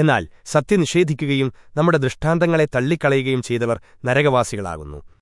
എന്നാൽ സത്യനിഷേധിക്കുകയും നമ്മുടെ ദൃഷ്ടാന്തങ്ങളെ തള്ളിക്കളയുകയും ചെയ്തവർ നരകവാസികളാകുന്നു.